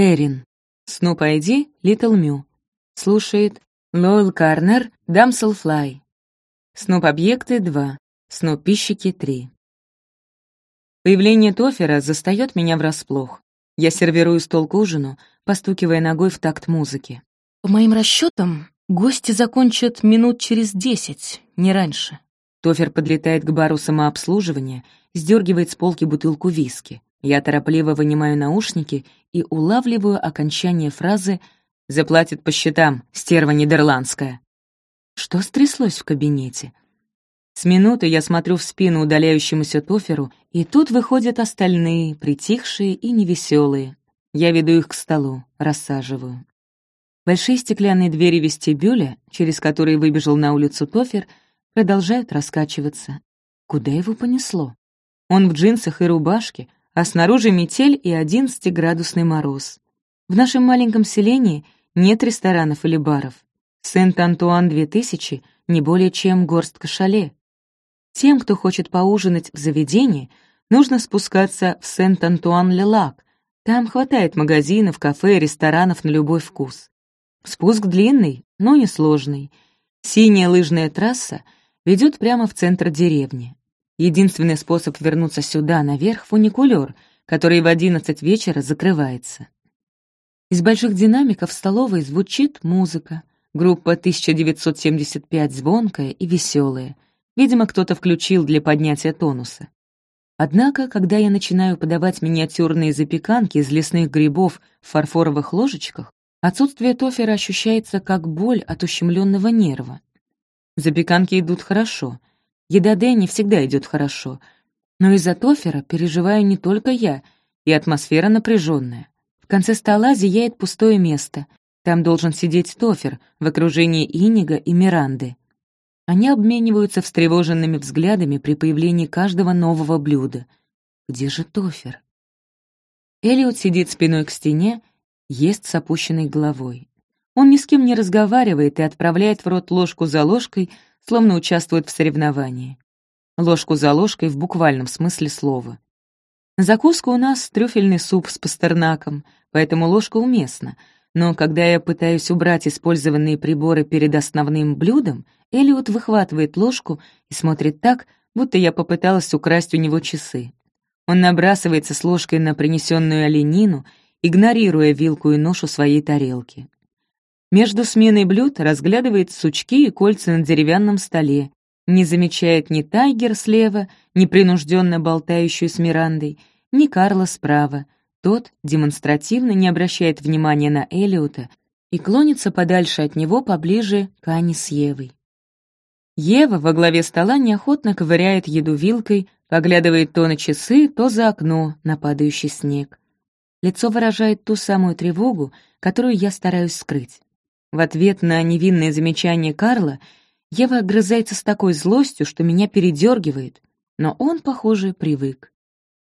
Эрин. Снуп Айди, Литл Мю. Слушает Лойл Карнер, Дамсел Флай. Снуп Объекты 2. Снуп Пищики 3. Появление Тофера застает меня врасплох. Я сервирую стол к ужину, постукивая ногой в такт музыки. По моим расчетам, гости закончат минут через десять, не раньше. Тофер подлетает к бару самообслуживания, сдергивает с полки бутылку виски. Я торопливо вынимаю наушники и улавливаю окончание фразы «Заплатит по счетам, стерва нидерландская». Что стряслось в кабинете? С минуты я смотрю в спину удаляющемуся Тоферу, и тут выходят остальные, притихшие и невеселые. Я веду их к столу, рассаживаю. Большие стеклянные двери вестибюля, через которые выбежал на улицу Тофер, продолжают раскачиваться. Куда его понесло? Он в джинсах и рубашке, а снаружи метель и одиннадцатиградусный мороз. В нашем маленьком селении нет ресторанов или баров. Сент-Антуан-2000 — не более чем горстка шале. Тем, кто хочет поужинать в заведении, нужно спускаться в Сент-Антуан-Ле-Лак. Там хватает магазинов, кафе, ресторанов на любой вкус. Спуск длинный, но несложный. Синяя лыжная трасса ведет прямо в центр деревни. Единственный способ вернуться сюда, наверх, фуникулер, который в одиннадцать вечера закрывается. Из больших динамиков в столовой звучит музыка. Группа 1975 звонкая и веселая. Видимо, кто-то включил для поднятия тонуса. Однако, когда я начинаю подавать миниатюрные запеканки из лесных грибов в фарфоровых ложечках, отсутствие тофера ощущается как боль от ущемленного нерва. Запеканки идут хорошо, Еда Дэнни всегда идет хорошо, но из-за тофера переживаю не только я, и атмосфера напряженная. В конце стола зияет пустое место. Там должен сидеть тофер в окружении Инига и Миранды. Они обмениваются встревоженными взглядами при появлении каждого нового блюда. Где же тофер? Элиот сидит спиной к стене, ест с опущенной головой. Он ни с кем не разговаривает и отправляет в рот ложку за ложкой, словно участвует в соревновании. Ложку за ложкой в буквальном смысле слова. Закуска у нас трюфельный суп с пастернаком, поэтому ложка уместна, но когда я пытаюсь убрать использованные приборы перед основным блюдом, Элиот выхватывает ложку и смотрит так, будто я попыталась украсть у него часы. Он набрасывается с ложкой на принесенную оленину, игнорируя вилку и нож у своей тарелки. Между сменой блюд разглядывает сучки и кольца на деревянном столе, не замечает ни Тайгер слева, ни принужденно болтающую с Мирандой, ни Карла справа. Тот демонстративно не обращает внимания на Элиота и клонится подальше от него поближе к Ане с Евой. Ева во главе стола неохотно ковыряет еду вилкой, поглядывает то на часы, то за окно на падающий снег. Лицо выражает ту самую тревогу, которую я стараюсь скрыть. В ответ на невинное замечание Карла Ева огрызается с такой злостью, что меня передергивает, но он, похоже, привык.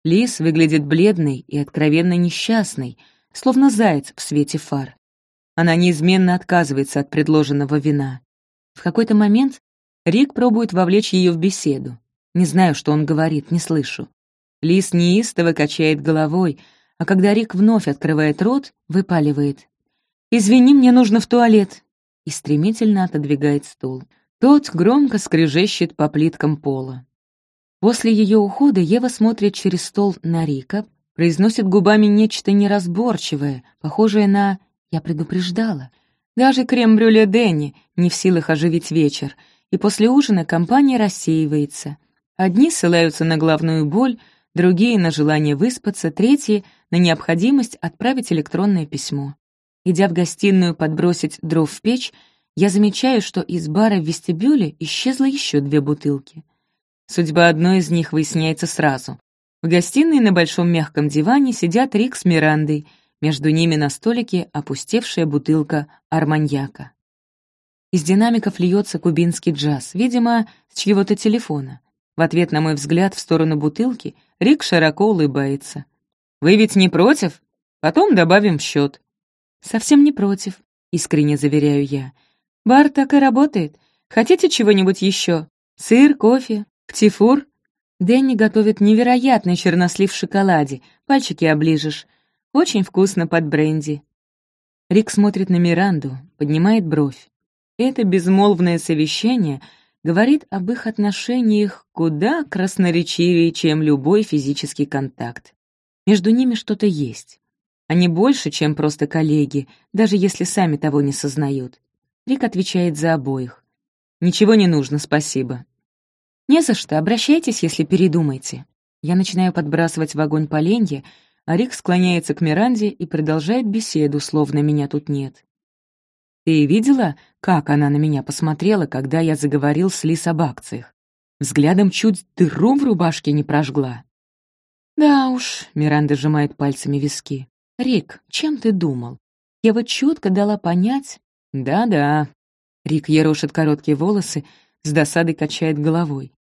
Лис выглядит бледной и откровенно несчастной, словно заяц в свете фар. Она неизменно отказывается от предложенного вина. В какой-то момент Рик пробует вовлечь ее в беседу. Не знаю, что он говорит, не слышу. Лис неистово качает головой, а когда Рик вновь открывает рот, выпаливает. «Извини, мне нужно в туалет», и стремительно отодвигает стул. Тот громко скрежещет по плиткам пола. После ее ухода Ева смотрит через стол на Рика, произносит губами нечто неразборчивое, похожее на «я предупреждала». Даже крем-брюле Дэнни не в силах оживить вечер, и после ужина компания рассеивается. Одни ссылаются на главную боль, другие — на желание выспаться, третьи — на необходимость отправить электронное письмо. Идя в гостиную подбросить дров в печь, я замечаю, что из бара в вестибюле исчезло еще две бутылки. Судьба одной из них выясняется сразу. В гостиной на большом мягком диване сидят Рик с Мирандой, между ними на столике опустевшая бутылка арманьяка. Из динамиков льется кубинский джаз, видимо, с чьего-то телефона. В ответ на мой взгляд в сторону бутылки Рик широко улыбается. «Вы ведь не против? Потом добавим в счет. «Совсем не против», — искренне заверяю я. «Бар так и работает. Хотите чего-нибудь еще? Сыр, кофе, птифур?» Дэнни готовит невероятный чернослив в шоколаде, пальчики оближешь. Очень вкусно под бренди». Рик смотрит на Миранду, поднимает бровь. Это безмолвное совещание говорит об их отношениях куда красноречивее, чем любой физический контакт. Между ними что-то есть. Они больше, чем просто коллеги, даже если сами того не сознают. Рик отвечает за обоих. «Ничего не нужно, спасибо». «Не за что, обращайтесь, если передумаете». Я начинаю подбрасывать в огонь поленья, а Рик склоняется к Миранде и продолжает беседу, словно меня тут нет. «Ты видела, как она на меня посмотрела, когда я заговорил с Лис об акциях? Взглядом чуть дыру в рубашке не прожгла». «Да уж», — Миранда сжимает пальцами виски. «Рик, чем ты думал? Я вот четко дала понять...» «Да-да», Рик ерошит короткие волосы, с досадой качает головой.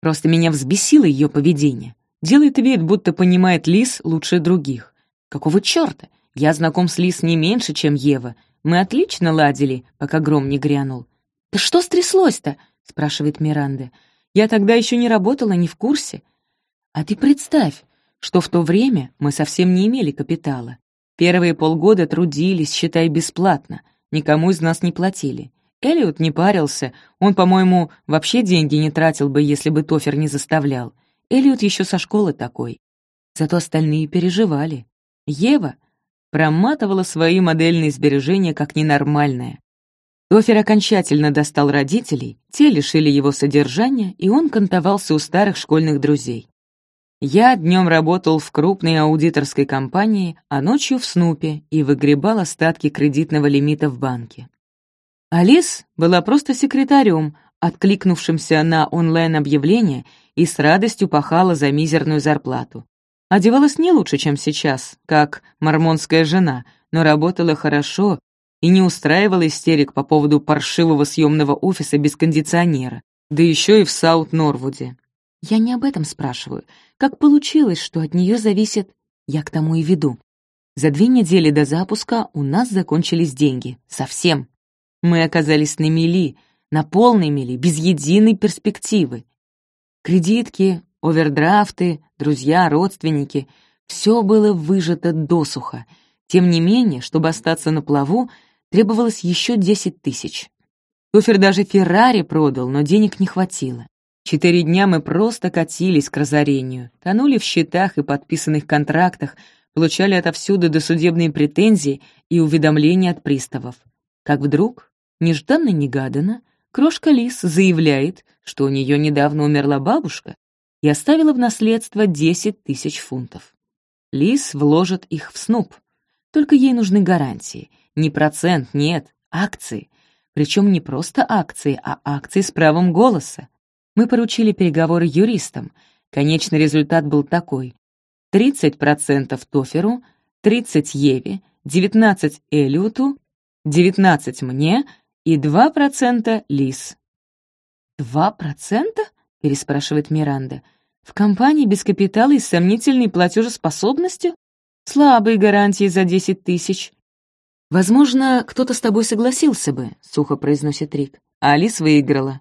Просто меня взбесило ее поведение. Делает вид, будто понимает Лис лучше других. Какого черта? Я знаком с Лис не меньше, чем Ева. Мы отлично ладили, пока гром не грянул. «Да что стряслось-то?» — спрашивает Миранда. «Я тогда еще не работала, не в курсе». «А ты представь, что в то время мы совсем не имели капитала. Первые полгода трудились, считай, бесплатно — Никому из нас не платили. Элliot не парился, он, по-моему, вообще деньги не тратил бы, если бы Тофер не заставлял. Элliot еще со школы такой. Зато остальные переживали. Ева проматывала свои модельные сбережения как ненормальное. Тофер окончательно достал родителей, те лишили его содержания, и он кантовался у старых школьных друзей. Я днем работал в крупной аудиторской компании, а ночью в Снупе и выгребал остатки кредитного лимита в банке. Алис была просто секретарем, откликнувшимся на онлайн-объявление и с радостью пахала за мизерную зарплату. Одевалась не лучше, чем сейчас, как мормонская жена, но работала хорошо и не устраивала истерик по поводу паршивого съемного офиса без кондиционера, да еще и в Саут-Норвуде. Я не об этом спрашиваю. Как получилось, что от нее зависит... Я к тому и веду. За две недели до запуска у нас закончились деньги. Совсем. Мы оказались на мели, на полной мели, без единой перспективы. Кредитки, овердрафты, друзья, родственники — все было выжато досуха. Тем не менее, чтобы остаться на плаву, требовалось еще десять тысяч. Тофер даже Феррари продал, но денег не хватило. Четыре дня мы просто катились к разорению, тонули в счетах и подписанных контрактах, получали отовсюду досудебные претензии и уведомления от приставов. Как вдруг, нежданно-негаданно, крошка Лис заявляет, что у нее недавно умерла бабушка и оставила в наследство 10 тысяч фунтов. Лис вложит их в снуп. Только ей нужны гарантии. Не процент, нет, акции. Причем не просто акции, а акции с правом голоса. Мы поручили переговоры юристам. Конечный результат был такой. 30% Тоферу, 30 Еве, 19 Элиоту, 19 мне и 2% Лис. «Два процента?» — переспрашивает Миранда. «В компании без капитала и сомнительной платежеспособностью? Слабые гарантии за 10 тысяч». «Возможно, кто-то с тобой согласился бы», — сухо произносит Рик. А Алис выиграла.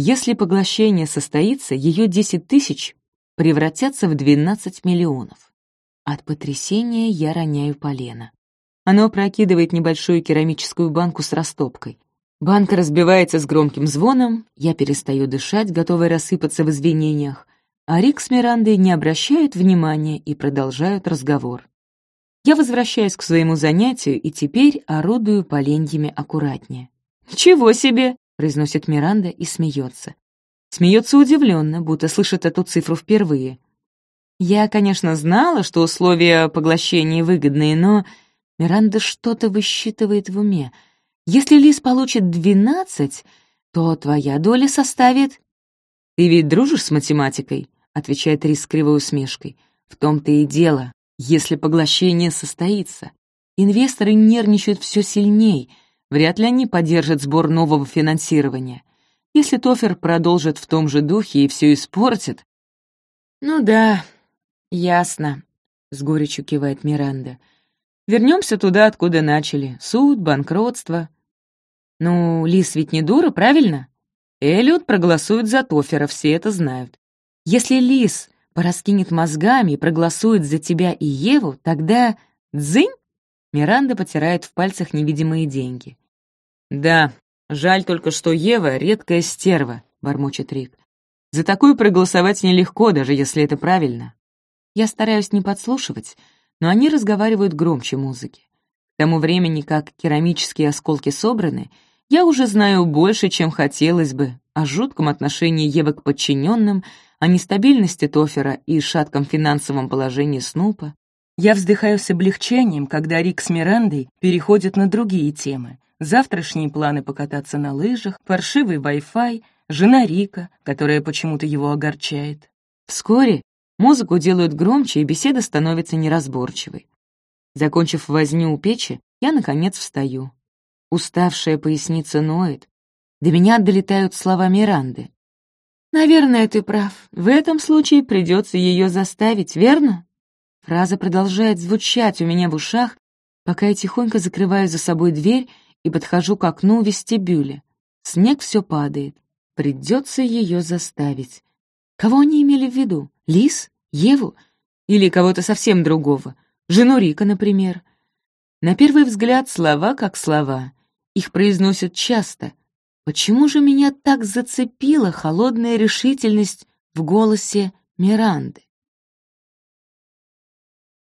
Если поглощение состоится, ее 10 тысяч превратятся в 12 миллионов. От потрясения я роняю полено. Оно опрокидывает небольшую керамическую банку с растопкой. Банка разбивается с громким звоном, я перестаю дышать, готовая рассыпаться в извинениях, а Рик с Мирандой не обращают внимания и продолжают разговор. Я возвращаюсь к своему занятию и теперь орудую поленьями аккуратнее. «Чего себе!» Произносит Миранда и смеется. Смеется удивленно, будто слышит эту цифру впервые. Я, конечно, знала, что условия поглощения выгодные, но Миранда что-то высчитывает в уме. Если Лис получит двенадцать, то твоя доля составит... «Ты ведь дружишь с математикой?» — отвечает Рис с кривой усмешкой. «В том-то и дело, если поглощение состоится. Инвесторы нервничают все сильней — Вряд ли они поддержат сбор нового финансирования. Если Тофер продолжит в том же духе и все испортит... «Ну да, ясно», — с горечью кивает Миранда. Вернемся туда, откуда начали. Суд, банкротство. Ну, Лис ведь не дура, правильно? Эллиот проголосует за Тофера, все это знают. Если Лис пораскинет мозгами и проголосует за тебя и Еву, тогда... Дзынь! Миранда потирает в пальцах невидимые деньги. «Да, жаль только, что Ева — редкая стерва», — бормочет Рик. «За такую проголосовать нелегко, даже если это правильно». Я стараюсь не подслушивать, но они разговаривают громче музыки. К тому времени, как керамические осколки собраны, я уже знаю больше, чем хотелось бы, о жутком отношении Евы к подчиненным, о нестабильности Тофера и шатком финансовом положении Снупа. Я вздыхаю с облегчением, когда Рик с Мирандой переходят на другие темы. Завтрашние планы покататься на лыжах, паршивый Wi-Fi, жена Рика, которая почему-то его огорчает. Вскоре музыку делают громче, и беседа становится неразборчивой. Закончив возню у печи, я, наконец, встаю. Уставшая поясница ноет. До меня долетают слова Миранды. «Наверное, ты прав. В этом случае придется ее заставить, верно?» Фраза продолжает звучать у меня в ушах, пока я тихонько закрываю за собой дверь и подхожу к окну вестибюля. Снег все падает. Придется ее заставить. Кого они имели в виду? Лис? Еву? Или кого-то совсем другого? Жену Рика, например? На первый взгляд слова как слова. Их произносят часто. Почему же меня так зацепила холодная решительность в голосе Миранды?